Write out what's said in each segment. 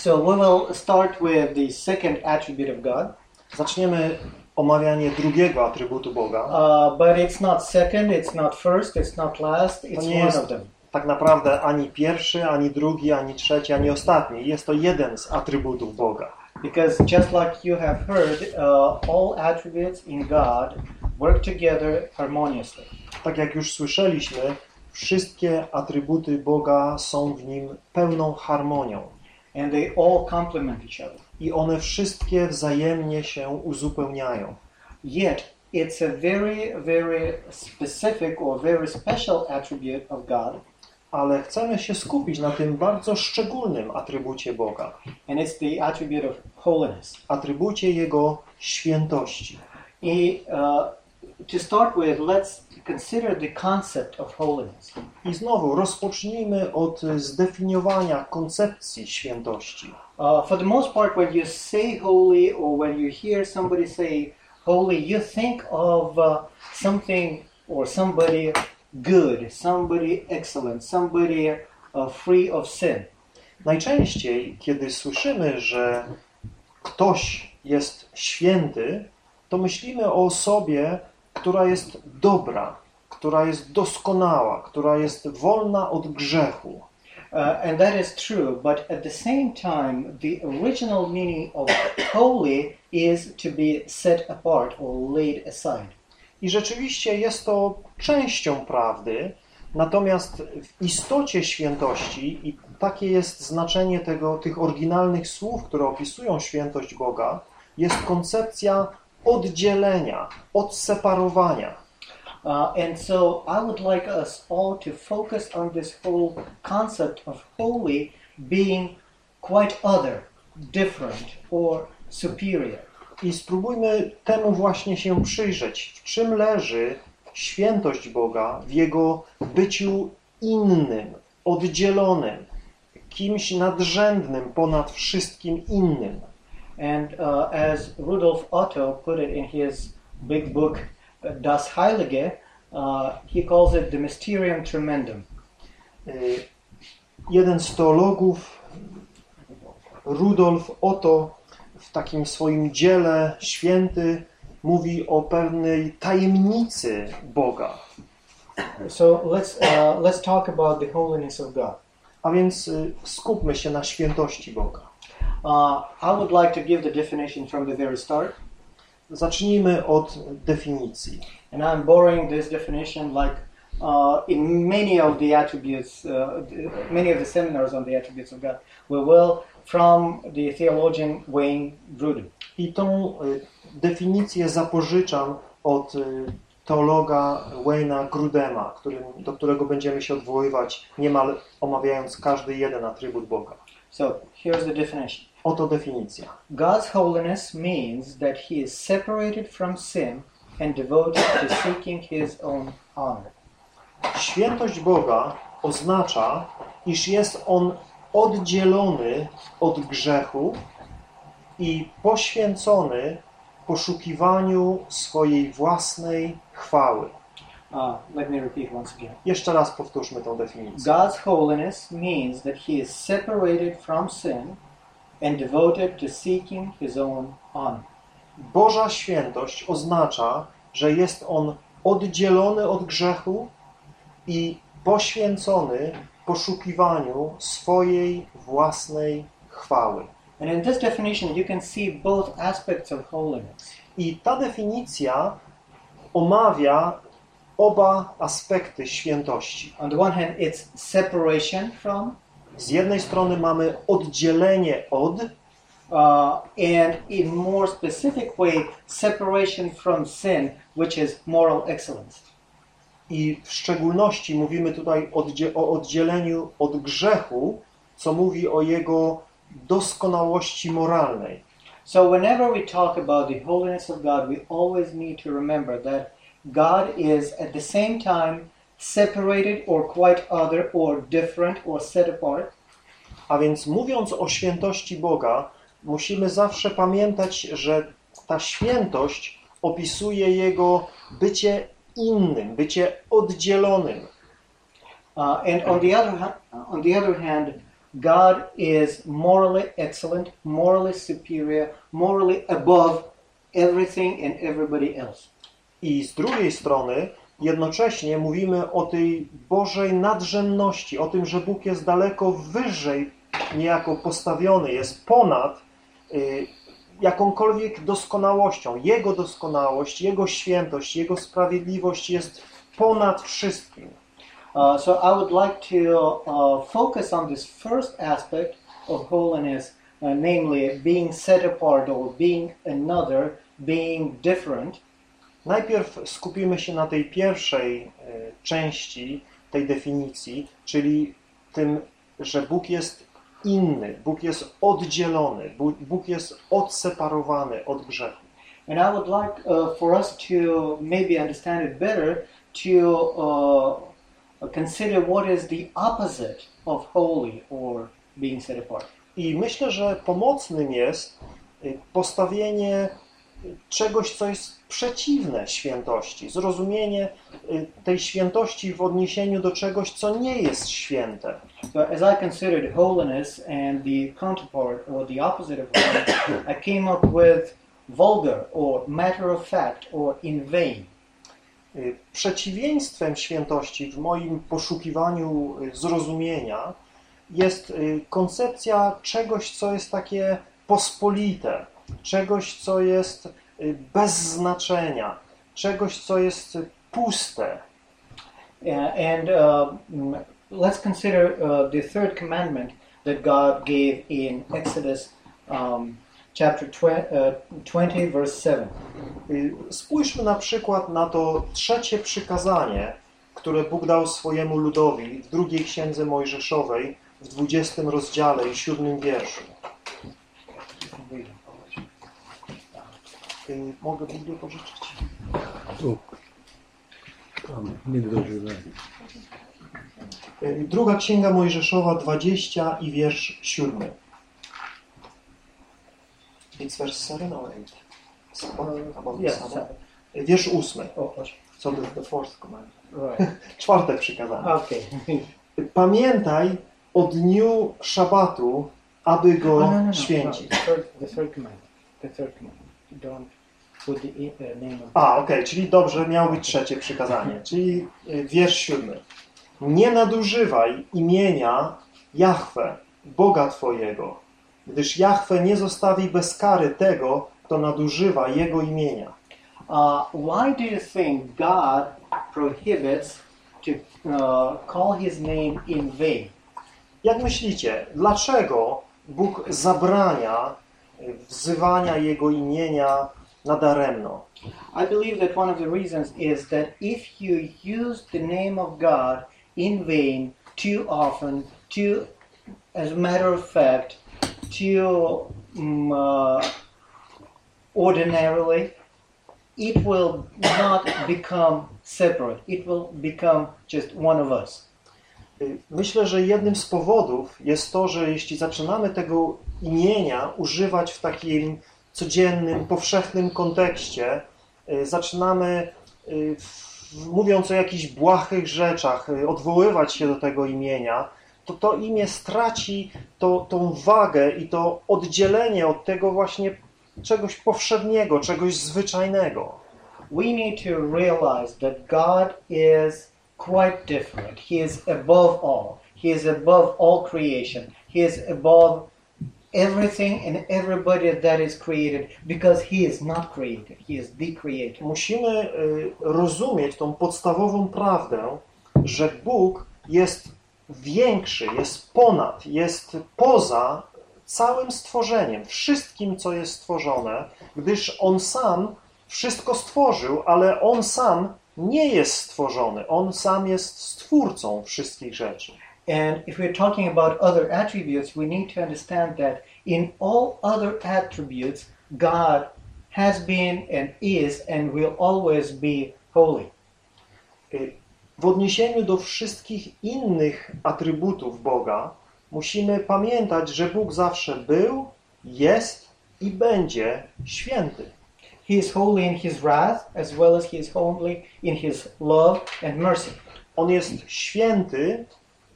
So we will start with the second attribute of God. Zaczniemy omawianie drugiego atrybutu Boga. Uh, but it's not second, it's not first, it's not last, it's one jest- of them. Tak naprawdę ani pierwszy, ani drugi, ani trzeci, ani ostatni. Jest to jeden z atrybutów Boga. Because just like you have heard, uh, all attributes in God work together harmoniously. Tak jak już słyszeliśmy, wszystkie atrybuty Boga są w nim pełną harmonią. And they all complement each other. I one wszystkie wzajemnie się uzupełniają. Yet, it's a very, very specific or very special attribute of God, Ale chcemy się skupić na tym bardzo szczególnym atrybucie Boga. and it's the attribute of holiness. Atrybucie Jego świętości. I, uh, to start with, let's consider the concept of holiness. I znowu rozpocznijmy od zdefiniowania koncepcji świętości. Uh, for the most part, when you say holy or when you hear somebody say holy, you think of uh, something or somebody good, somebody excellent, somebody uh, free of sin. Najczęściej, kiedy słyszymy, że ktoś jest święty, to myślimy o osobie, która jest dobra, która jest doskonała, która jest wolna od grzechu. Uh, and that is true, but at the same time, the original meaning of holy is to be set apart or laid aside. I rzeczywiście jest to częścią prawdy, natomiast w istocie świętości, i takie jest znaczenie tego, tych oryginalnych słów, które opisują świętość Boga, jest koncepcja oddzielenia, odseparowania. Uh, and so I would like us all to focus on this whole concept of holy being quite other, different, or superior. I spróbujmy temu właśnie się przyjrzeć. W czym leży świętość Boga w Jego byciu innym, oddzielonym, kimś nadrzędnym ponad wszystkim innym. And uh, as Rudolf Otto put it in his big book, uh, Das Heilige, uh, he calls it the Mysterium Tremendum. Y, Jeden z teologów, Rudolf Otto, w takim swoim dziele święty mówi o pewnej tajemnicy Boga. So let's uh, let's talk about the holiness of God. A więc y, skupmy się na świętości Boga. Uh, I would like to give the definition from the very start, Zacznijmy od definicji. and I'm borrowing this definition like uh, in many of the attributes, uh, many of the seminars on the attributes of God. We will from the theologian Wayne Grudem. I tą y, definicję zapożyczam od y, teologa Wayna Grudema, którym, do którego będziemy się odwoływać niemal omawiając każdy jeden atrybut Boga. So here's the definition. Oto definicja. God's holiness means that he is separated from sin and devoted to seeking his own honor. Świętość Boga oznacza, iż jest On oddzielony od grzechu i poświęcony poszukiwaniu swojej własnej chwały. Uh, let me repeat once again. Jeszcze raz powtórzmy tę definicję. God's holiness means that he is separated from sin and devoted to seeking his own honor. Boża świętość oznacza, że jest On oddzielony od grzechu i poświęcony poszukiwaniu swojej własnej chwały. And in this definition, you can see both aspects of holiness. I ta definicja omawia oba aspekty świętości. On the one hand, it's separation from, Z jednej strony mamy oddzielenie od, uh, and in more specific way, separation from sin, which is moral excellence. i w szczególności mówimy tutaj oddzie- o oddzieleniu od grzechu, co mówi o jego doskonałości moralnej. So, whenever we talk about the holiness of God, we always need to remember that God is at the same time separated or quite other or different or set apart. A więc mówiąc o świętości Boga, musimy zawsze pamiętać, że ta świętość opisuje jego bycie innym, bycie oddzielonym. Uh, and on the other on the other hand, God is morally excellent, morally superior, morally above everything and everybody else. I z drugiej strony jednocześnie mówimy o tej Bożej nadrzędności, o tym, że Bóg jest daleko wyżej niejako postawiony, jest ponad y, jakąkolwiek doskonałością. Jego doskonałość, Jego świętość, Jego sprawiedliwość jest ponad wszystkim. Uh, so I would like to uh, focus on this first aspect of holiness, uh, namely being set apart or being another, being different. Najpierw skupimy się na tej pierwszej e, części tej definicji, czyli tym, że Bóg jest inny, Bóg jest oddzielony, Bóg, jest odseparowany od grzechu. And I would like uh, for us to maybe understand it better to uh, consider what is the opposite of holy or being set apart. I myślę, że pomocnym jest y, postawienie czegoś, co jest przeciwne świętości, zrozumienie y, tej świętości w odniesieniu do czegoś, co nie jest święte. So as I considered holiness and the counterpart or the opposite of holiness, I came up with vulgar or matter of fact or in vain. Y, Przeciwieństwem świętości w moim poszukiwaniu y, zrozumienia jest koncepcja czegoś, co jest takie pospolite, czegoś, co jest bez znaczenia, czegoś, co jest puste. And uh, mm, let's consider uh, the third commandment that God gave in Exodus um, chapter twe- uh, 20, verse 7. Y, Spójrzmy na przykład na to trzecie przykazanie, które Bóg dał swojemu ludowi w drugiej księdze Mojżeszowej w 20 rozdziale i 7 wierszu. Y, Mogę Biblię pożyczyć? Tu. Tam, nie dożyłem. Y, Druga księga Mojżeszowa 20 i wiersz 7. It's verse 7 or 8? Seven, about Yes, seven. Y, Wiersz 8. Oh, oh, Co to the fourth command? right. Czwarte przykazanie. Okay. Pamiętaj o dniu szabatu, aby go Oh, no, no, no, święcić. no. The, third, the third command. The third command. Don't name of A, okej, czyli dobrze, miało być trzecie przykazanie, czyli y, wiersz siódmy. Nie nadużywaj imienia Jahwe, Boga Twojego, gdyż Jahwe nie zostawi bez kary tego, kto nadużywa Jego imienia. Uh, why do you think God prohibits to uh, call His name in vain? Jak myślicie, dlaczego Bóg zabrania wzywania Jego imienia nadaremno? I believe that one of the reasons is that if you use the name of God in vain too often, too, as a matter of fact, too um, uh, ordinarily, it will not become separate. It will become just one of us. Y, Myślę, że jednym z powodów jest to, że jeśli zaczynamy tego imienia używać w takim codziennym, powszechnym kontekście, y, zaczynamy, y, mówiąc o jakichś błahych rzeczach, y, odwoływać się do tego imienia, to to imię straci to, tą wagę i to oddzielenie od tego właśnie czegoś powszedniego, czegoś zwyczajnego. we need to realize that God is quite different. He is above all. He is above all creation. He is above everything and everybody that is created because He is not created. He is the creator. Musimy y, rozumieć tą podstawową prawdę, że Bóg jest większy, jest ponad, jest poza całym stworzeniem, wszystkim, co jest stworzone, gdyż On sam wszystko stworzył, ale On sam nie jest stworzony. On sam jest stwórcą wszystkich rzeczy. And if we're talking about other attributes, we need to understand that in all other attributes, God has been and is and will always be holy. Y, W odniesieniu do wszystkich innych atrybutów Boga musimy pamiętać, że Bóg zawsze był, jest i będzie święty. He is holy in his wrath as well as he is holy in his love and mercy. On jest święty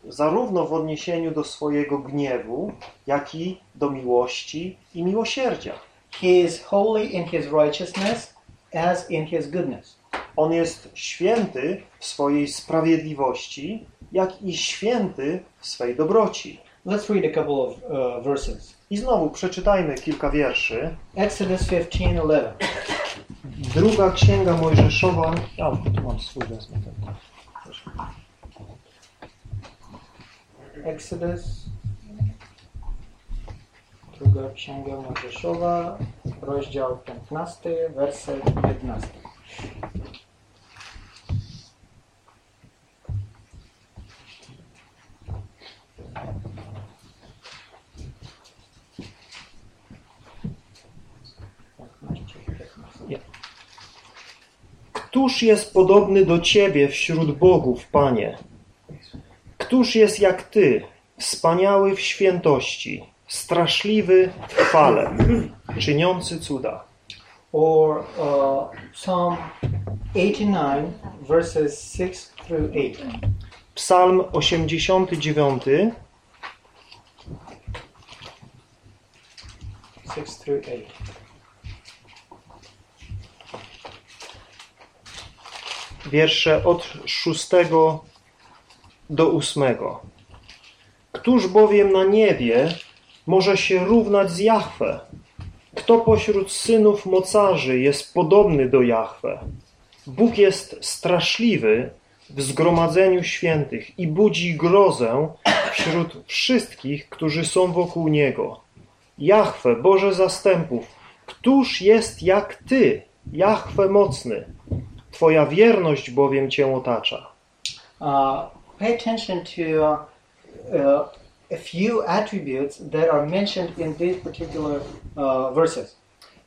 zarówno w odniesieniu do swojego gniewu, jak i do miłości i miłosierdzia. He is holy in his righteousness as in his goodness. On jest święty w swojej sprawiedliwości, jak i święty w swej dobroci. Let's read a couple of uh, verses. I znowu przeczytajmy kilka wierszy. Exodus 15:11. Druga księga Mojżeszowa. Ja tu mam swój wezmę ten. Exodus, druga księga Mojżeszowa, rozdział 15, werset 15. Nie. Któż jest podobny do Ciebie wśród bogów, Panie? Któż jest jak Ty, wspaniały w świętości, straszliwy w chwale, czyniący cuda? Or uh, Psalm 89, verses 6 through 8. Psalm 89, 6 through 8. wiersze od 6 do 8. Któż bowiem na niebie może się równać z Jahwe? Kto pośród synów mocarzy jest podobny do Jahwe? Bóg jest straszliwy w zgromadzeniu świętych i budzi grozę wśród wszystkich, którzy są wokół Niego. Jahwe, Boże zastępów, któż jest jak Ty, Jahwe mocny? Twoja wierność bowiem Cię otacza. Uh, pay attention to uh, a few attributes that are mentioned in these particular uh, verses.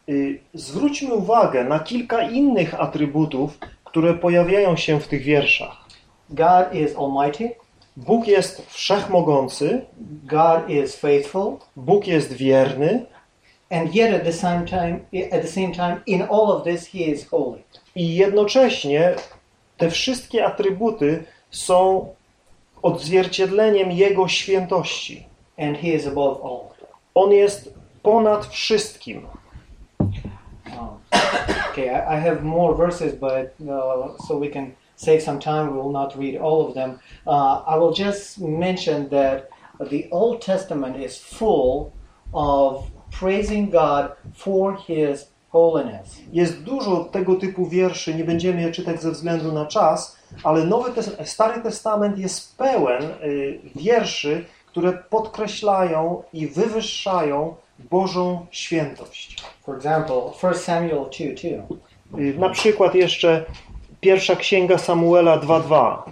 Y, Zwróćmy uwagę na kilka innych atrybutów, które pojawiają się w tych wierszach. God is almighty, Bóg jest wszechmogący, God is faithful, Bóg jest wierny and yet at the same time at the same time in all of this he is holy. i jednocześnie te wszystkie atrybuty są odzwierciedleniem Jego świętości. And he is above all. On jest ponad wszystkim. Um, okay, I have more verses, but uh, so we can save some time, we will not read all of them. Uh, I will just mention that the Old Testament is full of praising God for His holiness. Jest dużo tego typu wierszy, nie będziemy je czytać ze względu na czas, ale Nowy Tes- Stary Testament jest pełen y, wierszy, które podkreślają i wywyższają Bożą świętość. For example, 1 Samuel 2 2. Y, Na przykład jeszcze pierwsza księga Samuela 2:2.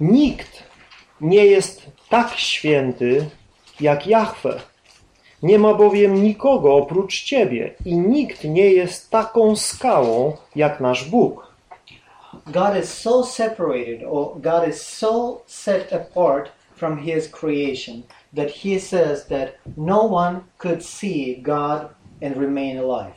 Nikt nie jest tak święty jak Jahwe. Nie ma bowiem nikogo oprócz Ciebie i nikt nie jest taką skałą jak nasz Bóg. God is so separated, or God is so set apart from His creation that He says that no one could see God and remain alive.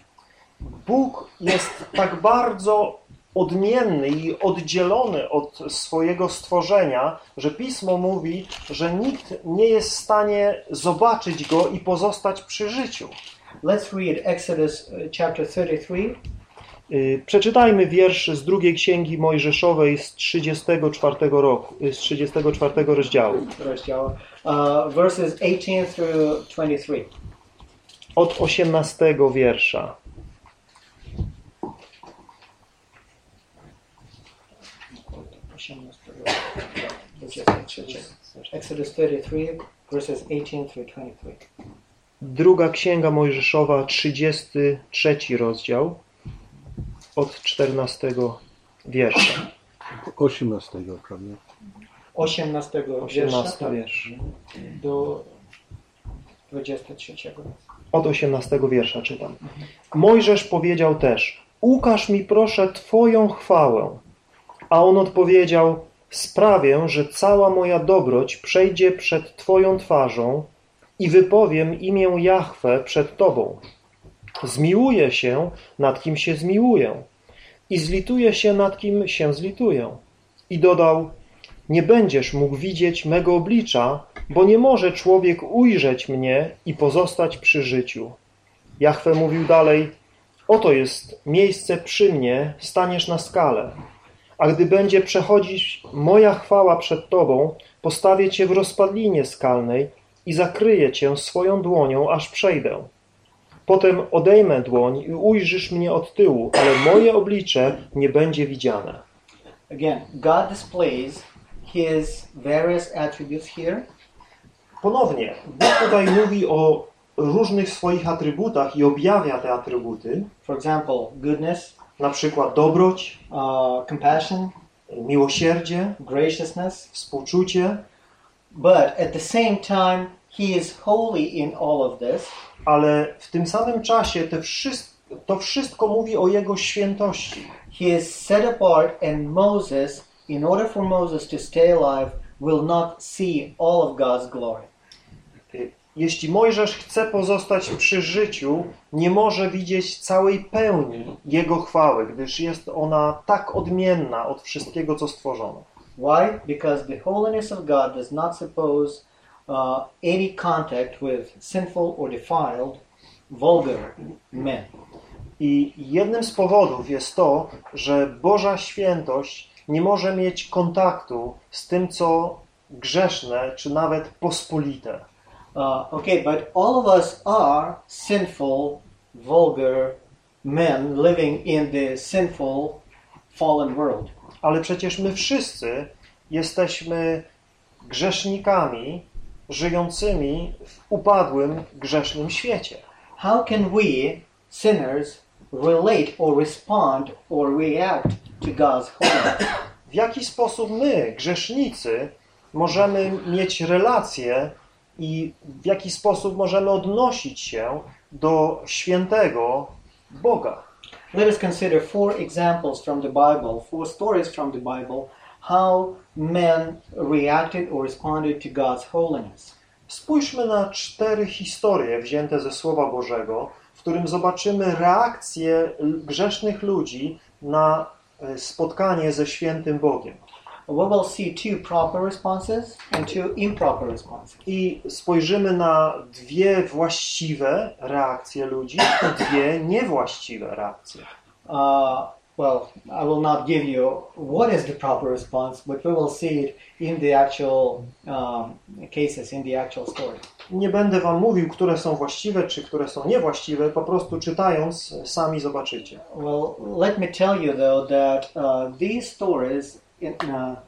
Bóg jest tak bardzo odmienny i oddzielony od swojego stworzenia, że Pismo mówi, że nikt nie jest w stanie zobaczyć go i pozostać przy życiu. Let's read Exodus uh, chapter 33, Y, Przeczytajmy wiersz z drugiej księgi Mojżeszowej z 34 roku, y, z 34 rozdziału, rozdział, uh, verses 18 through 23. od 18 wiersza. Exodus 33, verses 18 through 23. Druga księga Mojżeszowa, 33 rozdział, od 14 wiersza. 18, prawda? 18 18 wiersza wiersz. do 23. Od 18 wiersza czytam. Mojżesz powiedział też: Ukaż mi proszę Twoją chwałę. A on odpowiedział: Sprawię, że cała moja dobroć przejdzie przed Twoją twarzą i wypowiem imię Jahwe przed Tobą. Zmiłuję się, nad kim się zmiłuję i zlituję się, nad kim się zlituję. I dodał, nie będziesz mógł widzieć mego oblicza, bo nie może człowiek ujrzeć mnie i pozostać przy życiu. Jachwę mówił dalej, oto jest miejsce przy mnie, staniesz na skale. A gdy będzie przechodzić moja chwała przed Tobą, postawię Cię w rozpadlinie skalnej i zakryję Cię swoją dłonią, aż przejdę. Potem odejmę dłoń i ujrzysz mnie od tyłu, ale moje oblicze nie będzie widziane. Again, God displays his various attributes here. Ponownie, Bóg tutaj mówi o różnych swoich atrybutach i objawia te atrybuty, For example, goodness, na przykład dobroć, uh, compassion, miłosierdzie, graciousness, współczucie, but at the same time, he is holy in all of this. ale w tym samym czasie te wszystko, to wszystko mówi o Jego świętości. He is set apart, and Moses, in order for Moses to stay alive, will not see all of God's glory. Jeśli Mojżesz chce pozostać przy życiu, nie może widzieć całej pełni Jego chwały, gdyż jest ona tak odmienna od wszystkiego, co stworzono. Why? Because the holiness of God does not suppose uh, any contact with sinful or defiled, vulgar men. I jednym z powodów jest to, że Boża świętość nie może mieć kontaktu z tym, co grzeszne, czy nawet pospolite. Uh, okay, but all of us are sinful, vulgar men living in the sinful, fallen world. Ale przecież my wszyscy jesteśmy grzesznikami żyjącymi w upadłym, grzesznym świecie. How can we, sinners, relate or respond or react to God's holiness? W jaki sposób my, grzesznicy, możemy mieć relacje i w jaki sposób możemy odnosić się do świętego Boga? Let us consider four examples from the Bible, four stories from the Bible, how men reacted or responded to God's holiness. Spójrzmy na cztery historie wzięte ze Słowa Bożego, w którym zobaczymy reakcję grzesznych ludzi na e, spotkanie ze świętym Bogiem. We will see two proper responses and two improper responses. I spojrzymy na dwie właściwe reakcje ludzi i dwie niewłaściwe reakcje. Uh, well, I will not give you what is the proper response, but we will see it in the actual um, cases, in the actual story. Nie będę wam mówił, które są właściwe, czy które są niewłaściwe, po prostu czytając sami zobaczycie. Well, let me tell you though that uh, these stories in, uh,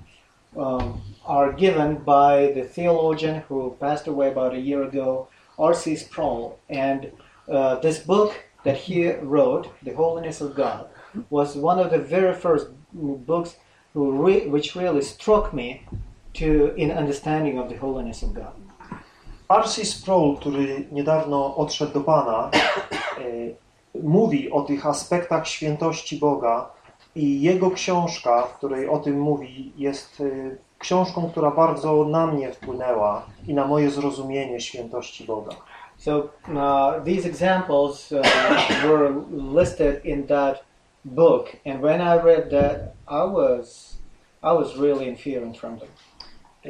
um, are given by the theologian who passed away about a year ago, R.C. Sproul, and uh, this book that he wrote, The Holiness of God, was one of the very first books re- which really struck me to in understanding of the holiness of God. R.C. Sproul, który niedawno odszedł do Pana, e, mówi o tych aspektach świętości Boga i jego książka, w której o tym mówi, jest e, książką, która bardzo na mnie wpłynęła i na moje zrozumienie świętości Boga. So uh, these examples uh, were listed in that book, and when I read that, I was I was really in fear front of. E,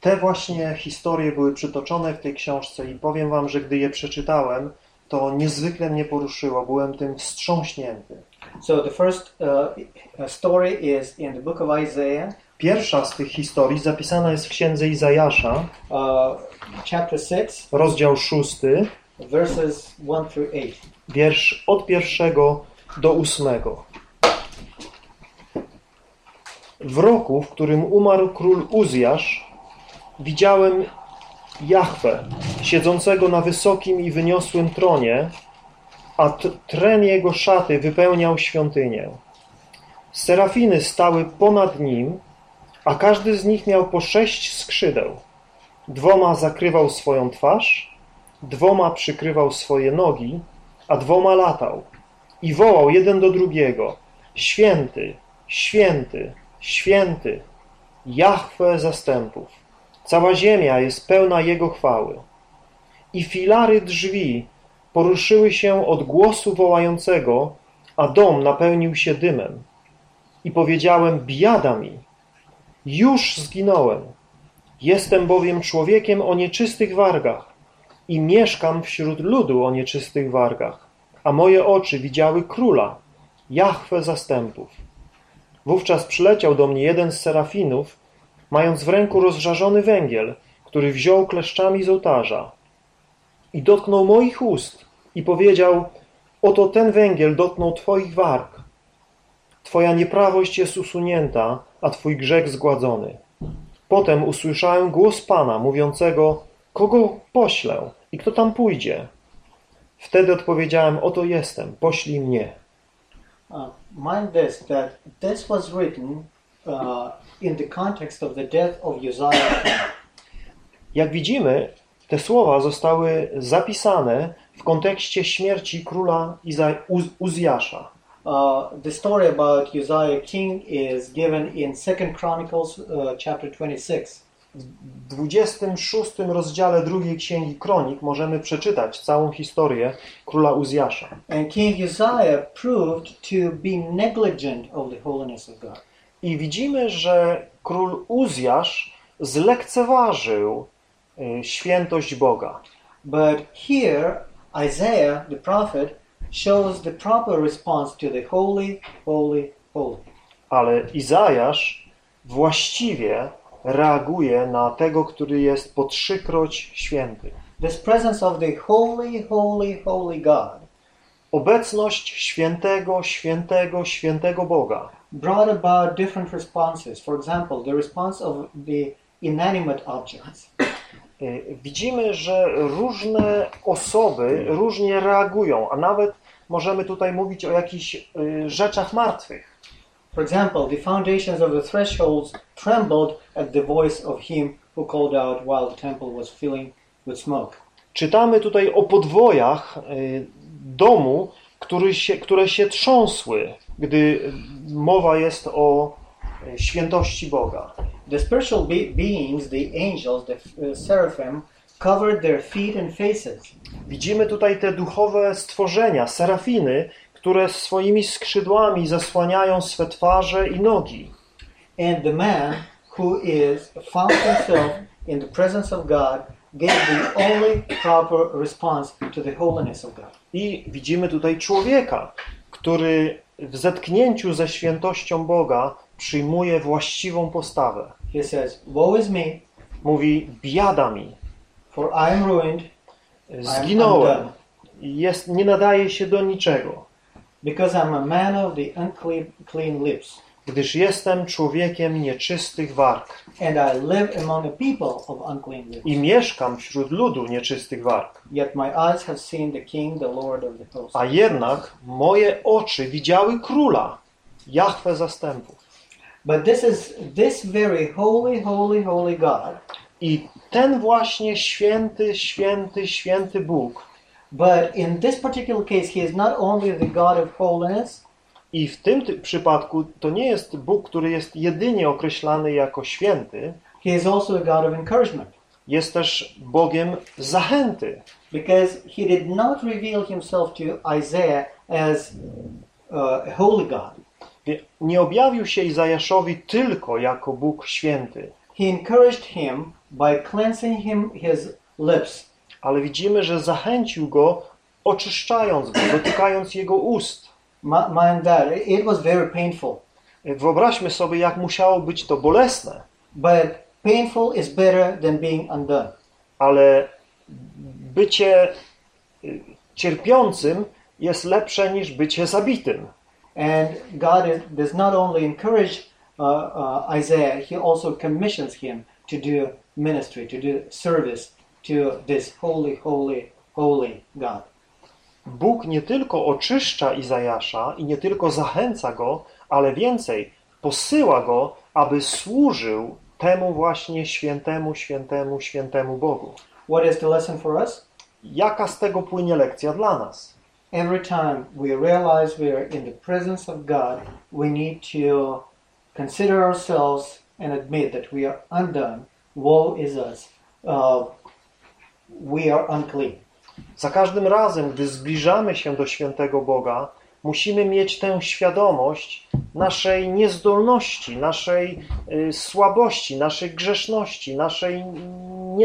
Te właśnie historie były przytoczone w tej książce i powiem wam, że gdy je przeczytałem, to niezwykle mnie poruszyło, byłem tym wstrząśnięty. So the first uh, story is in the book of Isaiah, Pierwsza z tych historii zapisana jest w księdze Izajasza, uh, chapter six, rozdział szósty, verses one through eight. wiersz od pierwszego do ósmego. W roku, w którym umarł król Uzjasz, widziałem Jahwe, siedzącego na wysokim i wyniosłym tronie, a tren jego szaty wypełniał świątynię. Serafiny stały ponad nim, a każdy z nich miał po sześć skrzydeł. Dwoma zakrywał swoją twarz, dwoma przykrywał swoje nogi, a dwoma latał. I wołał jeden do drugiego: Święty, święty, święty, Jahwe zastępów. Cała ziemia jest pełna Jego chwały. I filary drzwi poruszyły się od głosu wołającego, a dom napełnił się dymem. I powiedziałem, biada mi, już zginąłem. Jestem bowiem człowiekiem o nieczystych wargach i mieszkam wśród ludu o nieczystych wargach, a moje oczy widziały króla, Jahwe zastępów. Wówczas przyleciał do mnie jeden z serafinów, mając w ręku rozżarzony węgiel, który wziął kleszczami z ołtarza i dotknął moich ust i powiedział, oto ten węgiel dotknął twoich warg. Twoja nieprawość jest usunięta, a twój grzech zgładzony. Potem usłyszałem głos Pana mówiącego, kogo poślę i kto tam pójdzie? Wtedy odpowiedziałem, oto jestem, poślij mnie. Uh, mind this that this was written uh, in the context of the death of Uzziah. Jak widzimy, te słowa zostały zapisane w kontekście śmierci króla Iza- Uz- Uzjasza. Uh, the story about Uzziah king is given in Second Chronicles uh, chapter 26. W 26 rozdziale drugiej księgi Kronik możemy przeczytać całą historię króla Uzjasza. And King Uzziah proved to be negligent of the holiness of God. I widzimy, że król Uzjasz zlekceważył świętość Boga. But here, Isaiah, the prophet, shows the proper response to the holy, holy, holy. Ale Izajasz właściwie reaguje na tego, który jest po trzykroć święty. This presence of the holy, holy, holy God Obecność świętego, świętego, świętego Boga brought about different responses. For example, the response of the inanimate objects. Y, widzimy, że różne osoby różnie reagują, a nawet możemy tutaj mówić o jakichś y, rzeczach martwych. For example, the foundations of the thresholds trembled at the voice of him who called out while the temple was filling with smoke. Czytamy tutaj o podwojach y, domu, który się, które się trząsły, gdy mowa jest o świętości Boga. The spiritual be- beings, the angels, the uh, seraphim, covered their feet and faces. Widzimy tutaj te duchowe stworzenia, serafiny, które swoimi skrzydłami zasłaniają swe twarze i nogi. And the man who is found himself in the presence of God gave the only proper response to the holiness of God. I widzimy tutaj człowieka, który w zetknięciu ze świętością Boga przyjmuje właściwą postawę. He says, Woe is me, Mówi, biada mi, for I am ruined, zginąłem, jest, nie nadaje się do niczego, because I'm a man of the unclean clean lips, gdyż jestem człowiekiem nieczystych warg and I live among a people of unclean lips. i mieszkam wśród ludu nieczystych warg. Yet my eyes have seen the King, the Lord of the hosts. A jednak moje oczy widziały króla, Jahwe zastępów. But this is this very holy, holy, holy God. I ten właśnie święty, święty, święty Bóg But in this particular case, He is not only the God of holiness, I w tym ty- przypadku to nie jest Bóg, który jest jedynie określany jako święty, He is also a God of encouragement. jest też Bogiem zachęty, Because He did not reveal Himself to Isaiah as uh, a holy God. Nie objawił się Izajaszowi tylko jako Bóg święty, He encouraged him by cleansing him his lips. ale widzimy, że zachęcił go, oczyszczając go, dotykając jego ust. Mi- Mind that it was very painful, Wyobraźmy sobie, jak musiało być to bolesne, but painful is better than being undone. ale bycie y, cierpiącym jest lepsze niż bycie zabitym. And God does not only encourage uh, uh, Isaiah, He also commissions him to do ministry, to do service to this holy, holy, holy God. Bóg nie tylko oczyszcza Izajasza i nie tylko zachęca go, ale więcej, posyła go, aby służył temu właśnie świętemu, świętemu, świętemu Bogu. What is the lesson for us? Jaka z tego płynie lekcja dla nas? Every time we realize we are in the presence of God, we need to consider ourselves and admit that we are undone. Woe is us. Uh, we are unclean. Za każdym razem, gdy zbliżamy się do świętego Boga, musimy mieć tę świadomość naszej niezdolności, naszej y, słabości, naszej grzeszności, naszej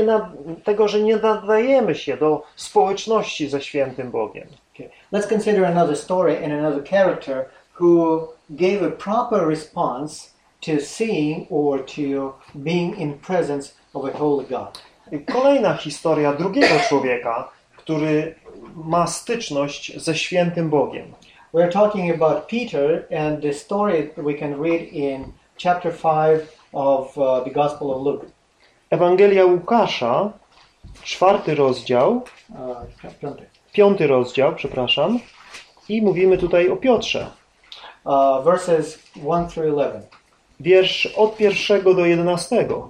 nad, tego, że nie nadajemy się do społeczności ze świętym Bogiem. Okay. Let's consider another story and another character who gave a proper response to seeing or to being in presence of a holy God. Kolejna historia drugiego człowieka, który ma styczność ze świętym Bogiem. We're talking about Peter and the story we can read in chapter 5 of uh, the Gospel of Luke. Ewangelia Łukasza, czwarty rozdział, Uh, piąty. piąty rozdział, przepraszam, i mówimy tutaj o Piotrze. uh, verses 1 through 11. Wiersz od pierwszego do jedenastego.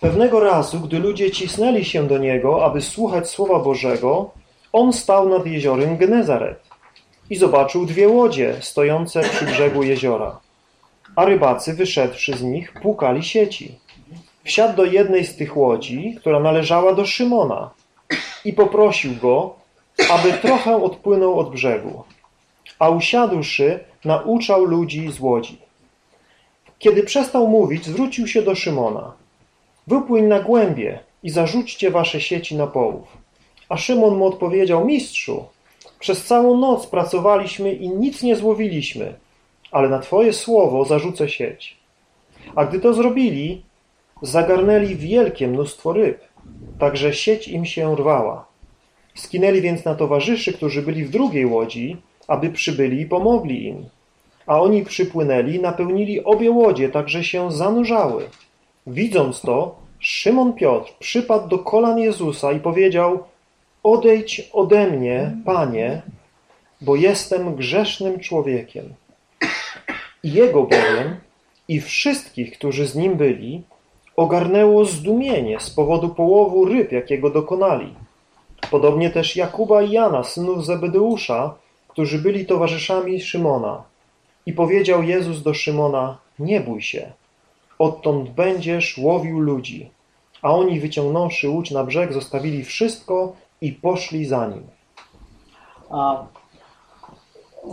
Pewnego razu, gdy ludzie cisnęli się do niego, aby słuchać Słowa Bożego, on stał nad jeziorem Genezaret i zobaczył dwie łodzie stojące przy brzegu jeziora. A rybacy, wyszedłszy z nich, płukali sieci. Wsiadł do jednej z tych łodzi, która należała do Szymona i poprosił go, aby trochę odpłynął od brzegu. A usiadłszy, nauczał ludzi z łodzi. Kiedy przestał mówić, zwrócił się do Szymona. Wypłyń na głębie i zarzućcie wasze sieci na połów. A Szymon mu odpowiedział, mistrzu, przez całą noc pracowaliśmy i nic nie złowiliśmy, ale na twoje słowo zarzucę sieć. A gdy to zrobili, zagarnęli wielkie mnóstwo ryb, także sieć im się rwała. Skinęli więc na towarzyszy, którzy byli w drugiej łodzi, aby przybyli i pomogli im. A oni przypłynęli, napełnili obie łodzie, tak że się zanurzały. Widząc to, Szymon Piotr przypadł do kolan Jezusa i powiedział Odejdź ode mnie, Panie, bo jestem grzesznym człowiekiem. I jego bowiem i wszystkich, którzy z nim byli, ogarnęło zdumienie z powodu połowu ryb, jakiego dokonali. Podobnie też Jakuba i Jana, synów Zebedeusza, którzy byli towarzyszami Szymona. I powiedział Jezus do Szymona, nie bój się, odtąd będziesz łowił ludzi. A oni wyciągnąwszy łódź na brzeg, zostawili wszystko i poszli za nim. Uh,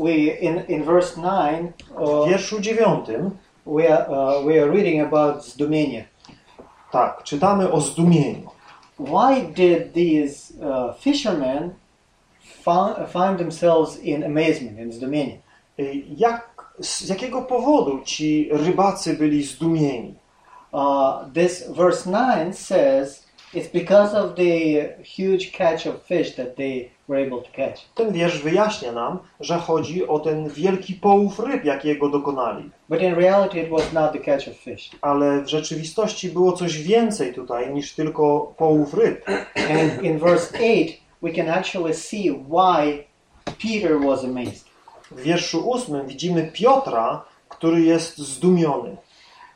we in in verse 9 W uh, wierszu dziewiątym, we are uh, we are reading about zdumienie. tak, czytamy o zdumieniu. Why did these uh, fishermen find, find themselves in amazement in zdumienie? Y, Jak, z jakiego powodu ci rybacy byli zdumieni? Uh, this verse 9 says it's because of the huge catch of fish that they were able to catch. Ten wiersz wyjaśnia nam, że chodzi o ten wielki połów ryb, jakiego dokonali. But in reality, it was not the catch of fish. Ale w rzeczywistości było coś więcej tutaj niż tylko połów ryb. And in, verse 8, we can actually see why Peter was amazed. W wierszu ósmym widzimy Piotra, który jest zdumiony.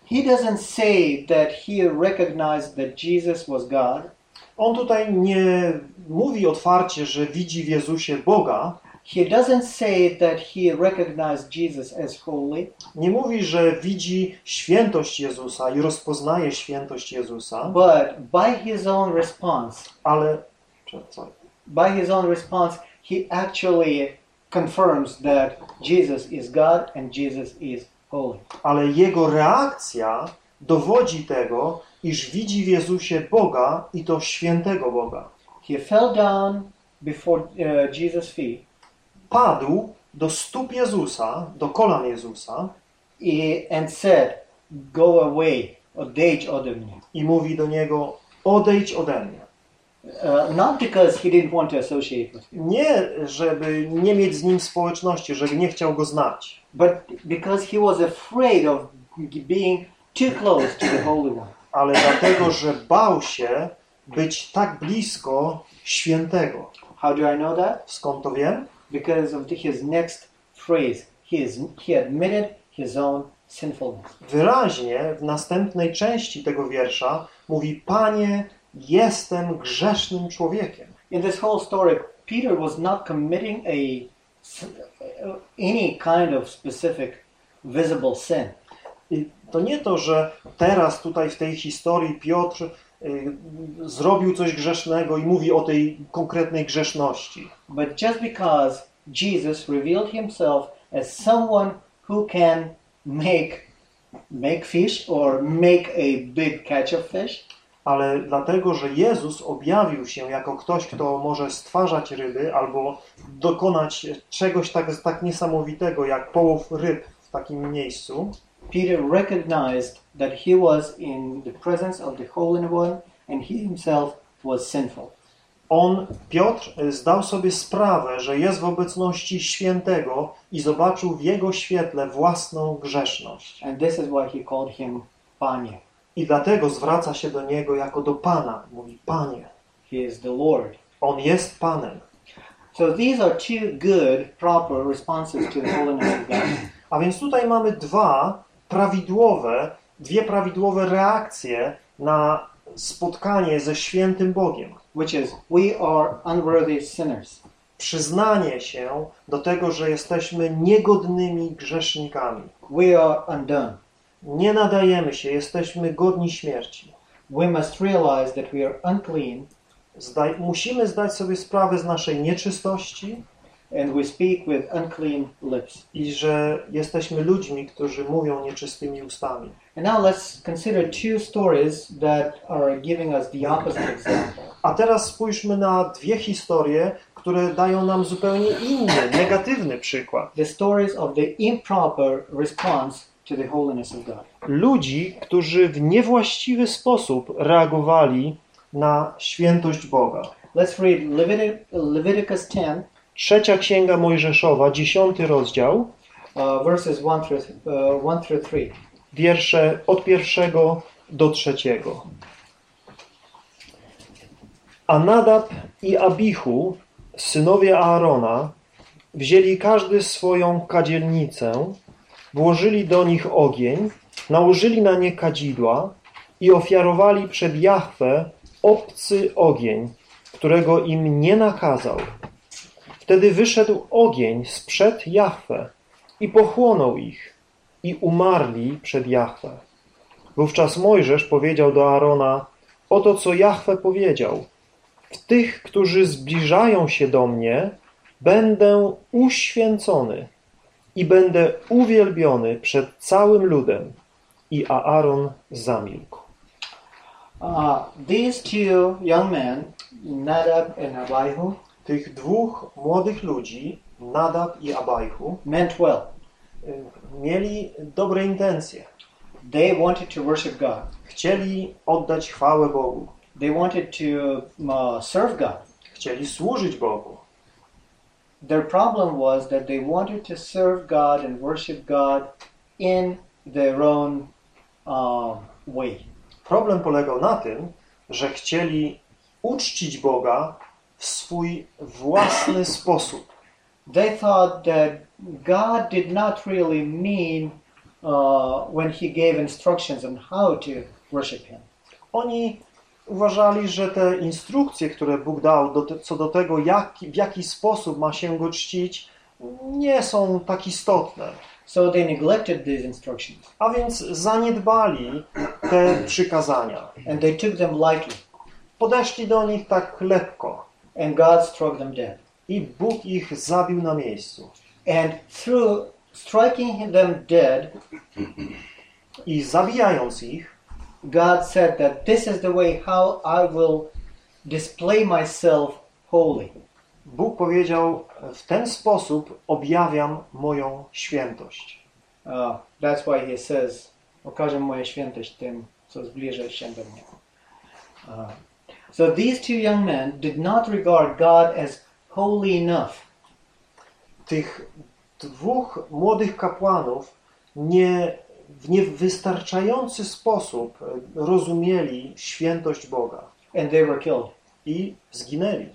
He doesn't say that he recognized that Jesus was God. On tutaj nie mówi otwarcie, że widzi w Jezusie Boga, He doesn't say that he recognized Jesus as holy. nie mówi, że widzi świętość Jezusa i rozpoznaje świętość Jezusa, But by his own response, ale co? by his own response, he actually confirms that Jesus is God and Jesus is. Ale jego reakcja dowodzi tego, iż widzi w Jezusie Boga i to świętego Boga. He fell down before uh, Jesus' feet Padł do stóp Jezusa, do kolan Jezusa i- and said, Go away, odejdź ode mnie. i mówi do niego: Odejdź ode mnie. Not because he didn't want to associate with him, Nie, żeby nie mieć z nim społeczności, że nie chciał go znać, but because he was afraid of being too close to the Holy One. ale dlatego, że bał się być tak blisko świętego. How do I know that? Skąd to wiem? Because of his next phrase. He, is, he admitted his own sinfulness. Wyraźnie w następnej części tego wiersza mówi: Panie, jestem grzesznym człowiekiem. In this whole story, Peter was not committing a any kind of specific visible sin. I to nie to, że teraz tutaj w tej historii Piotr y, zrobił coś grzesznego i mówi o tej konkretnej grzeszności. But just because Jesus revealed himself as someone who can make make fish or make a big catch of fish, Ale dlatego, że Jezus objawił się jako ktoś, kto może stwarzać ryby albo dokonać czegoś tak, tak niesamowitego jak połów ryb w takim miejscu, Peter recognized that he was in the presence of the Holy One and he himself was sinful. on, Piotr, zdał sobie sprawę, że jest w obecności świętego i zobaczył w jego świetle własną grzeszność. And this is why he called him Panie. I dlatego zwraca się do niego jako do Pana. Mówi, Panie, He is the Lord. On jest Panem. So these are two good, proper responses to the holiness of God. A więc tutaj mamy dwa prawidłowe, dwie prawidłowe reakcje na spotkanie ze świętym Bogiem. which is we are unworthy sinners. Przyznanie się do tego, że jesteśmy niegodnymi grzesznikami. We are undone. Nie nadajemy się, jesteśmy godni śmierci. We must realize that we are unclean Zdaj, musimy zdać sobie sprawę z naszej nieczystości and we speak with unclean lips. i że jesteśmy ludźmi, którzy mówią nieczystymi ustami. And now let's consider two stories that are giving us the opposite example. A teraz spójrzmy na dwie historie, które dają nam zupełnie inny, negatywny przykład. The stories of the improper response Ludzi, którzy w niewłaściwy sposób reagowali na świętość Boga. Let's read Levitic- Leviticus 10, Trzecia Księga Mojżeszowa, dziesiąty rozdział, uh, verses 1 through, uh, 1 through 3. wiersze od pierwszego do trzeciego. A Nadab i Abichu, synowie Aarona, wzięli każdy swoją kadzielnicę, włożyli do nich ogień, nałożyli na nie kadzidła i ofiarowali przed Jahwe obcy ogień, którego im nie nakazał. Wtedy wyszedł ogień sprzed Jahwe i pochłonął ich i umarli przed Jahwe. Wówczas Mojżesz powiedział do Aarona, oto co Jahwe powiedział, w tych, którzy zbliżają się do mnie, będę uświęcony i będę uwielbiony przed całym ludem. I Aaron zamilkł. Uh, these two young men, Nadab and Abihu, Tych dwóch młodych ludzi, Nadab i Abajhu, meant well. mieli dobre intencje. They wanted to worship God. Chcieli oddać chwałę Bogu. They wanted to uh, serve God. Chcieli służyć Bogu. Their problem was that they wanted to serve God and worship God in their own um, way. Problem polegał na tym, że chcieli uczcić Boga w swój własny sposób. They thought that God did not really mean uh, when He gave instructions on how to worship Him. Oni uważali, że te instrukcje, które Bóg dał do co do tego, jak, w jaki sposób ma się Go czcić, nie są tak istotne. So they neglected these instructions A więc zaniedbali te przykazania. and they took them lightly, Podeszli do nich tak lekko and God struck them dead. i Bóg ich zabił na miejscu. And through striking them dead, I zabijając ich, God said that this is the way how I will display myself holy. Bóg powiedział, w ten sposób objawiam moją świętość. Uh, that's why he says, okażę moją świętość tym, co zbliża się do mnie. Uh, so these two young men did not regard God as holy enough Tych dwóch młodych kapłanów nie, w niewystarczający sposób e, rozumieli świętość Boga and they were killed. i zginęli.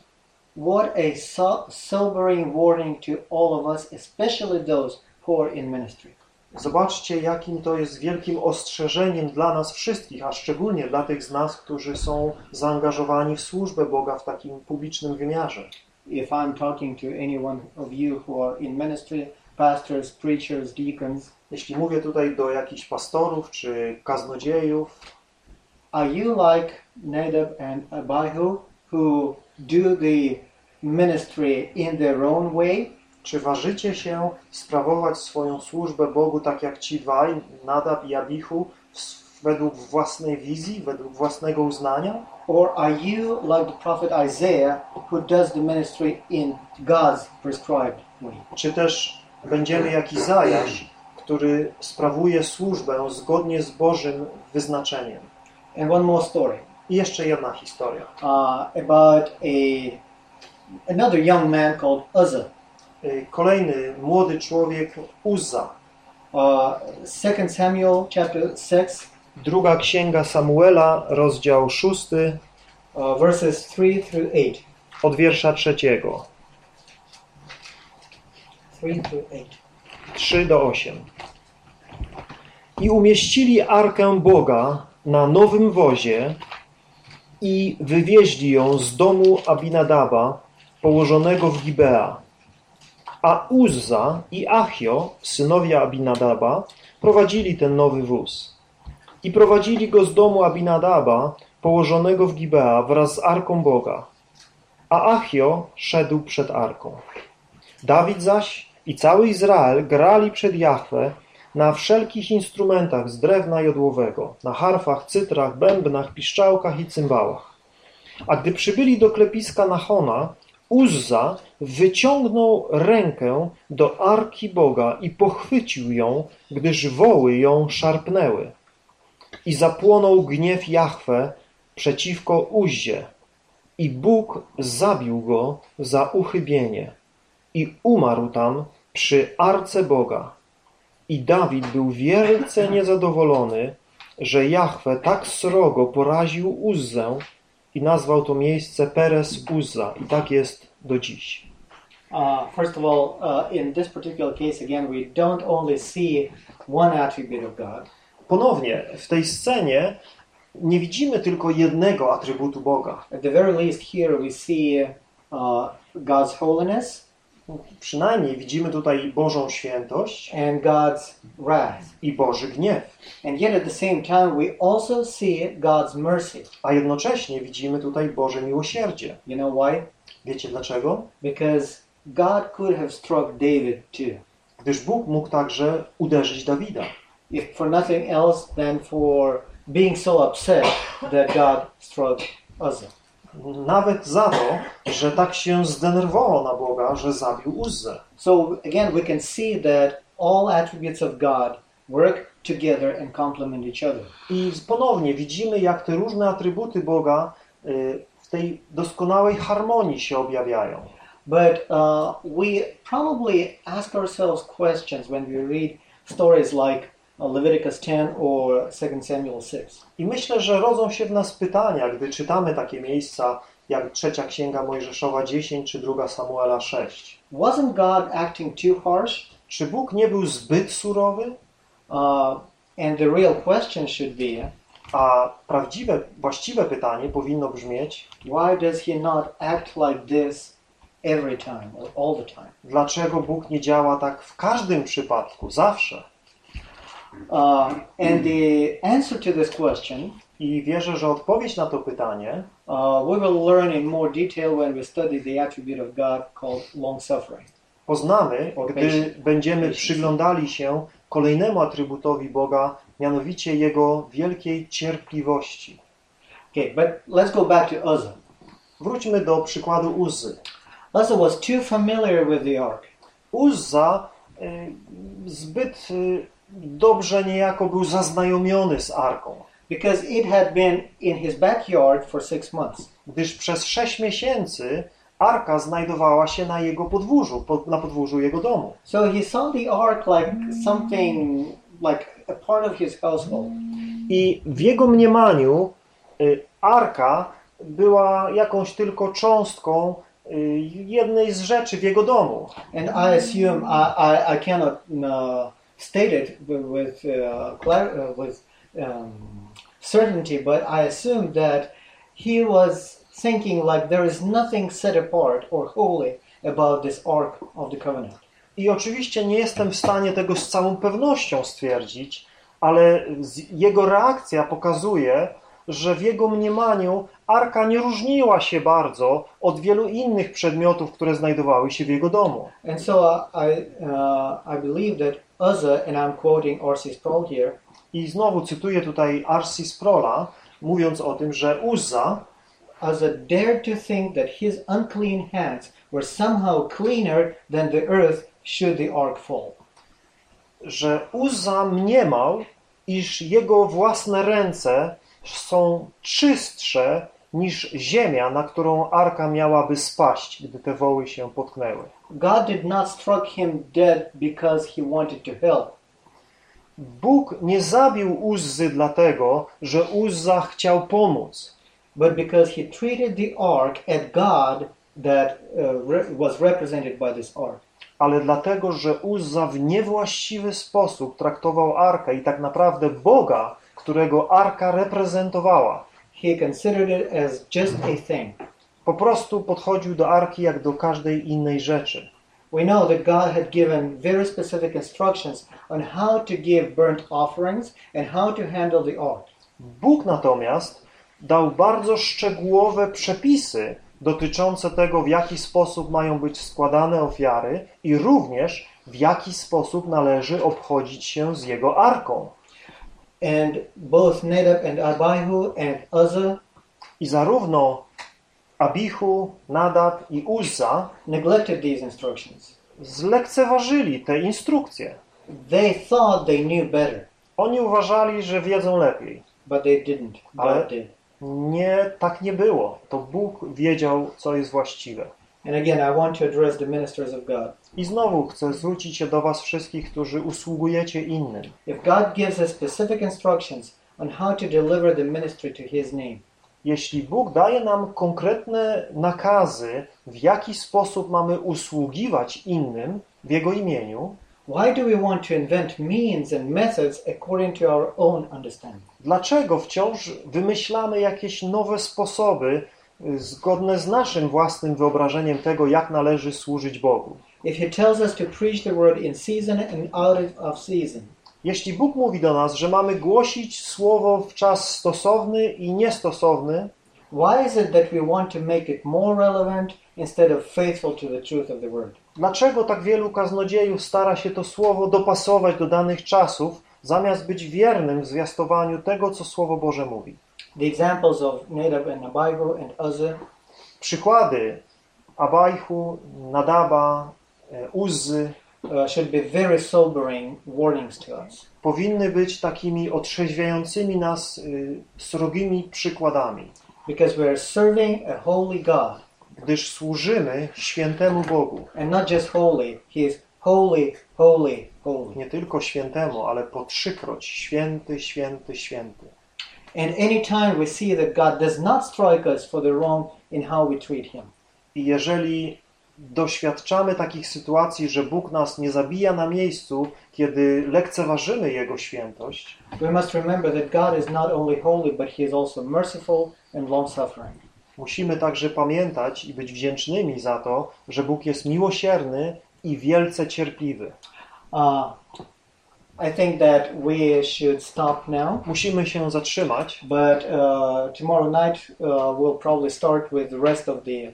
What a so- sobering warning to all of us, especially those who are in ministry. Zobaczcie, jakim to jest wielkim ostrzeżeniem dla nas wszystkich, a szczególnie dla tych z nas, którzy są zaangażowani w służbę Boga w takim publicznym wymiarze. If I'm talking to anyone of you who are in ministry, pastors, preachers, deacons, Jeśli mówię tutaj do jakichś pastorów czy kaznodziejów, are you like Nadab and Abihu, who do the ministry in their own way? Czy ważycie się sprawować swoją służbę Bogu tak jak ci dwaj, Nadab i Abichu, w- według własnej wizji, według własnego uznania? Or are you like the prophet Isaiah, who does the ministry in God's prescribed way? Czy też będziemy jak Izajasz, który sprawuje służbę zgodnie z Bożym wyznaczeniem? And one more story I jeszcze jedna historia. uh, about a another young man called Uzzah. Y, Kolejny młody człowiek, Uzza. Uh, 2 Samuel chapter 6, Druga księga Samuela, rozdział 6, uh, verses 3 through 8. od wiersza trzeciego. 3 through 8. 3 do 8. I umieścili arkę Boga na nowym wozie i wywieźli ją z domu Abinadaba, położonego w Gibea. A Uzza i Achio, synowie Abinadaba, prowadzili ten nowy wóz. I prowadzili go z domu Abinadaba, położonego w Gibea, wraz z arką Boga. A Achio szedł przed arką. Dawid zaś i cały Izrael grali przed Jahwe na wszelkich instrumentach z drewna jodłowego, na harfach, cytrach, bębnach, piszczałkach i cymbałach. A gdy przybyli do klepiska Nachona, Uzza wyciągnął rękę do arki Boga i pochwycił ją, gdyż woły ją szarpnęły. I zapłonął gniew Jahwe przeciwko Uzzie. I Bóg zabił go za uchybienie i umarł tam przy arce Boga. I Dawid był wielce niezadowolony, że Jahwe tak srogo poraził Uzzę i nazwał to miejsce Peres Uzza. I tak jest do dziś. Uh, first of all, uh, in this particular case, again, we don't only see one attribute of God, Ponownie, w tej scenie nie widzimy tylko jednego atrybutu Boga. At the very least, here we see uh, God's holiness Przynajmniej widzimy tutaj Bożą świętość and God's wrath. i Boży gniew. And yet, at the same time, we also see God's mercy. A jednocześnie widzimy tutaj Boże miłosierdzie. You know why? Wiecie dlaczego? Because God could have struck David too, Gdyż Bóg mógł także uderzyć Dawida. if for nothing else than for being so upset that God struck Uzzah. Nawet za to, że tak się zdenerwował na Boga, że zabił Uzzę. So, again, we can see that all attributes of God work together and complement each other. I ponownie widzimy, jak te różne atrybuty Boga y, w tej doskonałej harmonii się objawiają. But uh, we probably ask ourselves questions when we read stories like Leviticus 10 or 2 Samuel 6. I myślę, że rodzą się w nas pytania, gdy czytamy takie miejsca jak trzecia księga Mojżeszowa 10 czy druga Samuela 6. Wasn't God acting too harsh? Czy Bóg nie był zbyt surowy? Uh, and the real question should be A prawdziwe, właściwe pytanie powinno brzmieć, why does He not act like this every time or all the time? dlaczego Bóg nie działa tak w każdym przypadku, zawsze? Uh, and the answer to this question I wierzę, że odpowiedź na to pytanie uh, we will learn in more detail when we study the attribute of God called long suffering. poznamy, gdy będziemy przyglądali się kolejnemu atrybutowi Boga, mianowicie Jego wielkiej cierpliwości. Okay, but let's go back to Uzzah. Wróćmy do przykładu Uzzy. Uzzah was too familiar with the ark. Uzza y, zbyt y, dobrze niejako był zaznajomiony z Arką, because it had been in his backyard for six months. gdyż przez sześć miesięcy Arka znajdowała się na jego podwórzu, pod, na podwórzu jego domu. So he saw the ark like something like a part of his household. I w jego mniemaniu y, Arka była jakąś tylko cząstką y, jednej z rzeczy w jego domu. And I assume I, I, I cannot uh, state it with with, uh, uh, with um, certainty, but I assume that he was thinking like there is nothing set apart or holy about this ark of the covenant. I oczywiście nie jestem w stanie tego z całą pewnością stwierdzić, ale jego reakcja pokazuje, że w jego mniemaniu arka nie różniła się bardzo od wielu innych przedmiotów, które znajdowały się w jego domu. And so uh, I, uh, I believe that Uzzah, and I'm quoting R.C. Sproul here, I znowu cytuję tutaj R.C. Sproula, mówiąc o tym, że Uzza Uzzah dared to think that his unclean hands were somehow cleaner than the earth should the ark fall. że Uzza mniemał, iż jego własne ręce są czystsze niż ziemia, na którą arka miałaby spaść, gdy te woły się potknęły. God did not struck him dead because he wanted to help. Bóg nie zabił Uzzy dlatego, że Uzza chciał pomóc, but because he treated the ark as God that uh, was represented by this ark. ale dlatego, że Uzza w niewłaściwy sposób traktował arkę i tak naprawdę Boga, którego arka reprezentowała. He considered it as just a thing. Po prostu podchodził do arki jak do każdej innej rzeczy. We know that God had given very specific instructions on how to give burnt offerings and how to handle the ark. Bóg natomiast dał bardzo szczegółowe przepisy dotyczące tego, w jaki sposób mają być składane ofiary i również w jaki sposób należy obchodzić się z jego arką. And both Nadab and Abihu and Uzzah I zarówno Abihu, Nadab i Uzza neglected these instructions. zlekceważyli te instrukcje. They thought they knew better, Oni uważali, że wiedzą lepiej. but they didn't. Ale- God did. Nie, tak nie było. To Bóg wiedział, co jest właściwe. And again, I want to address the ministers of God. I znowu chcę zwrócić się do Was wszystkich, którzy usługujecie innym. If God gives us specific instructions on how to deliver the ministry to His name, Jeśli Bóg daje nam konkretne nakazy, w jaki sposób mamy usługiwać innym w Jego imieniu, why do we want to invent means and methods according to our own understanding? dlaczego wciąż wymyślamy jakieś nowe sposoby y, zgodne z naszym własnym wyobrażeniem tego, jak należy służyć Bogu? If He tells us to preach the word in season and out of season, Jeśli Bóg mówi do nas, że mamy głosić słowo w czas stosowny i niestosowny, why is it that we want to make it more relevant instead of faithful to the truth of the word? dlaczego tak wielu kaznodziejów stara się to słowo dopasować do danych czasów, zamiast być wiernym w zwiastowaniu tego, co Słowo Boże mówi? The examples of Nadab and Abihu and Uzzah Przykłady Abajhu, Nadaba, uh, should be very sobering warnings to us. powinny być takimi otrzeźwiającymi nas y, srogimi przykładami, Because we are serving a holy God. gdyż służymy świętemu Bogu. And not just holy, He is holy, holy, holy. Nie tylko świętemu, ale po trzykroć święty, święty, święty. And anytime we see that God does not strike us for the wrong in how we treat Him, I jeżeli doświadczamy takich sytuacji, że Bóg nas nie zabija na miejscu, kiedy lekceważymy Jego świętość, holy, musimy także pamiętać i być wdzięcznymi za to, że Bóg jest miłosierny i wielce cierpliwy. Uh, I think that we should stop now, Musimy się zatrzymać, but uh, tomorrow night uh, we'll probably start with the rest of the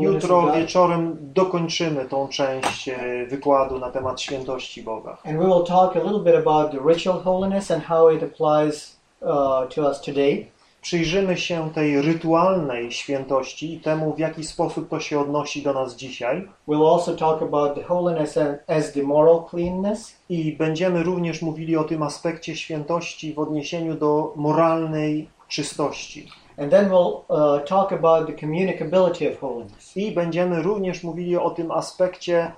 Jutro wieczorem dokończymy tą część e, wykładu na temat świętości Boga. And we will talk a little bit about the ritual holiness and how it applies uh, to us today. Przyjrzymy się tej rytualnej świętości i temu, w jaki sposób to się odnosi do nas dzisiaj. We'll also talk about the holiness as the moral cleanness. I będziemy również mówili o tym aspekcie świętości w odniesieniu do moralnej czystości. And then we'll uh, talk about the communicability of holiness. I będziemy również mówili o tym aspekcie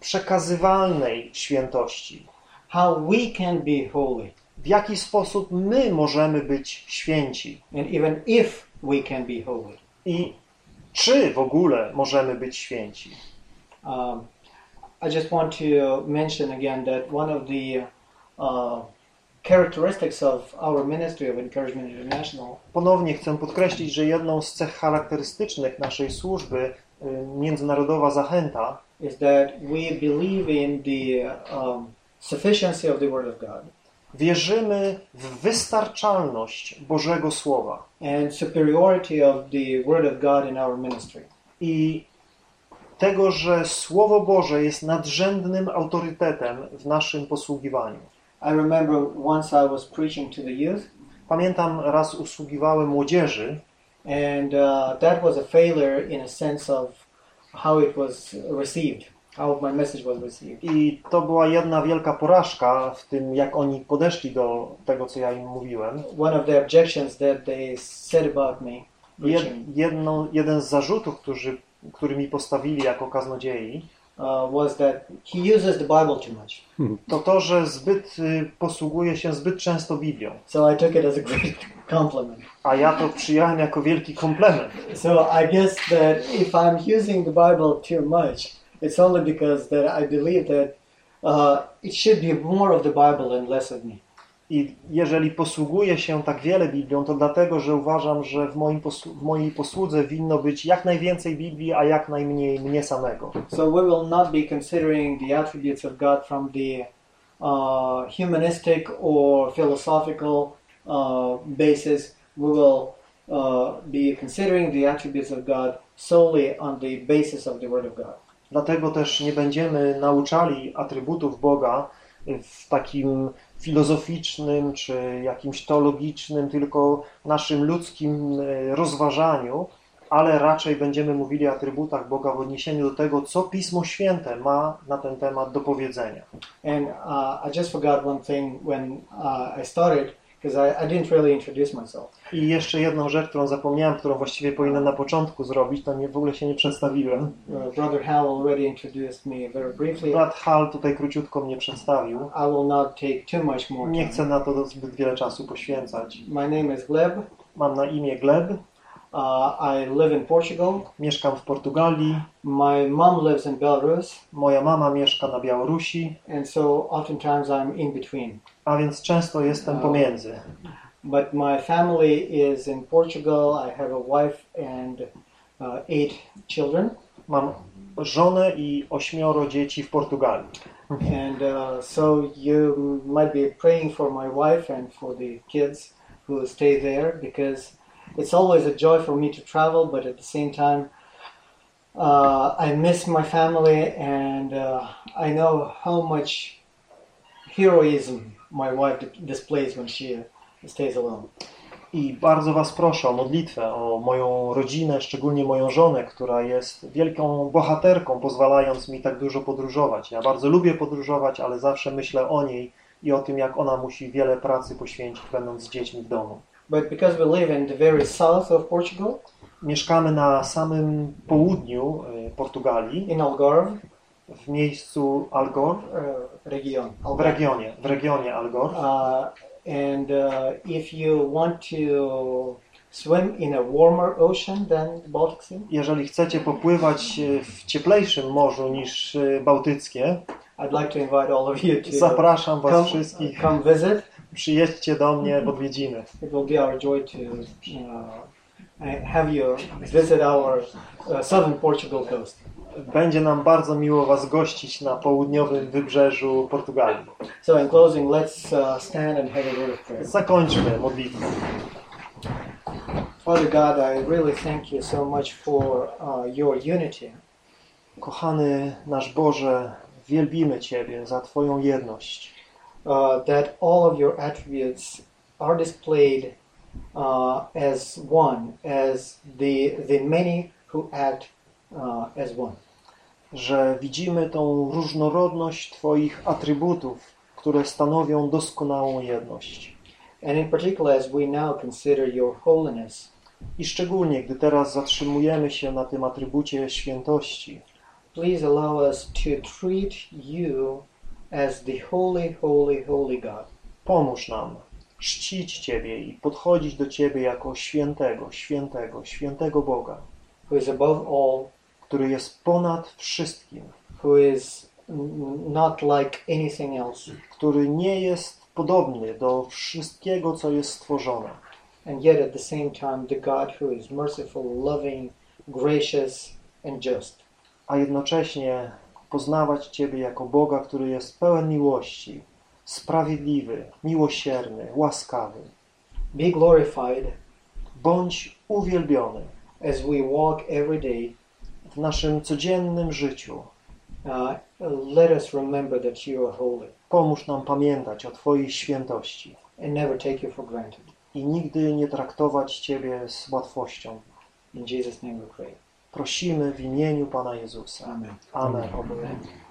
przekazywalnej świętości. How we can be holy. W jaki sposób my możemy być święci And even if we can be holy. i czy w ogóle możemy być święci. Um, I just want to mention again that one of the uh, characteristics of our ministry of Encouragement International Ponownie chcę podkreślić, że jedną z cech charakterystycznych naszej służby y, międzynarodowa zachęta is that we believe in the um, sufficiency of the Word of God. Wierzymy w wystarczalność Bożego Słowa and superiority of the Word of God in our ministry. i tego, że Słowo Boże jest nadrzędnym autorytetem w naszym posługiwaniu. I remember once I was preaching to the youth, Pamiętam, raz usługiwałem młodzieży and uh, that was a failure in a sense of how it was received, how my message was received. i to była jedna wielka porażka w tym, jak oni podeszli do tego, co ja im mówiłem. One of the objections that they said about me Jed, jedno, jeden z zarzutów, którzy, który mi postawili jako kaznodziei, was that he uses the Bible too much. to to, że zbyt y, posługuje się zbyt często Biblią. So I took it as a great compliment. A ja to przyjąłem jako wielki komplement. So I guess that if I'm using the Bible too much, it's only because that I believe that uh, it should be more of the Bible and less of me. I jeżeli posługuję się tak wiele Biblią, to dlatego, że uważam, że w, moim posłu- w mojej posłudze winno być jak najwięcej Biblii, a jak najmniej mnie samego. So we will not be considering the attributes of God from the uh, humanistic or philosophical uh, basis. We will uh, be considering the attributes of God solely on the basis of the Word of God. Dlatego też nie będziemy nauczali atrybutów Boga w takim filozoficznym czy jakimś teologicznym, tylko naszym ludzkim e, rozważaniu, ale raczej będziemy mówili o atrybutach Boga w odniesieniu do tego, co Pismo Święte ma na ten temat do powiedzenia. And uh, I just forgot one thing when uh, I started I, I didn't really introduce myself. I jeszcze jedną rzecz, którą zapomniałem, którą właściwie powinienem na początku zrobić, to nie, w ogóle się nie przedstawiłem. Uh, Brother Hal already introduced me very briefly. Brat Hal tutaj króciutko mnie przedstawił. I will not take too much more Nie chcę na to zbyt wiele czasu poświęcać. My name is Gleb. Mam na imię Gleb, Uh, I live in Portugal. mieszkam w Portugalii, My mom lives in Belarus, moja mama mieszka na Białorusi, and so oftentimes I'm in between. A więc często jestem pomiędzy. But my family is in Portugal. I have a wife and uh, eight children, Mam żonę i ośmioro dzieci w Portugalii. and uh, so you might be praying for my wife and for the kids who stay there because it's always a joy for me to travel, but at the same time, uh, I miss my family and uh, I know how much heroism my wife di- displays when she stays alone. I bardzo Was proszę o modlitwę, o moją rodzinę, szczególnie moją żonę, która jest wielką bohaterką, pozwalając mi tak dużo podróżować. Ja bardzo lubię podróżować, ale zawsze myślę o niej i o tym, jak ona musi wiele pracy poświęcić, będąc z dziećmi w domu. But because we live in the very south of Portugal, Mieszkamy na samym południu y, Portugalii, in Algarve, w miejscu Algor, uh, region, w regionie, w regionie Algor. Uh, and uh, if you want to swim in a warmer ocean than the Baltic Sea, Jeżeli chcecie popływać y, w cieplejszym morzu niż bałtyckie, I'd like to invite all of you to zapraszam Was come, wszystkich. come visit. Przyjedźcie do mnie w odwiedziny. It will be our joy to uh, have you visit our southern Portugal coast. Będzie nam bardzo miło Was gościć na południowym wybrzeżu Portugalii. So, in closing, let's uh, stand and have a word of prayer. Zakończmy modlitwę. Father God, I really thank you so much for uh, your unity. Kochany nasz Boże, wielbimy Ciebie za Twoją jedność. uh, that all of your attributes are displayed uh, as one, as the the many who act. Że widzimy tą różnorodność Twoich atrybutów, które stanowią doskonałą jedność. And in particular, as we now consider your holiness, I szczególnie, gdy teraz zatrzymujemy się na tym atrybucie świętości, please allow us to treat you as the holy, holy, holy God, pomóż nam czcić Ciebie i podchodzić do Ciebie jako świętego, świętego, świętego Boga, who is above all, który jest ponad wszystkim, who is not like anything else, który nie jest podobny do wszystkiego, co jest stworzone, and yet at the same time, the God who is merciful, loving, gracious, and just. a jednocześnie poznawać Ciebie jako Boga, który jest pełen miłości, sprawiedliwy, miłosierny, łaskawy. Be glorified Bądź uwielbiony as we walk every day. W naszym codziennym życiu. Uh, let us remember that you are holy Pomóż nam pamiętać o Twojej świętości and never take you for granted. i nigdy nie traktować Ciebie z łatwością. In Jesus' name we pray. Prosimy w imieniu Pana Jezusa. Amen. Amen. Amen.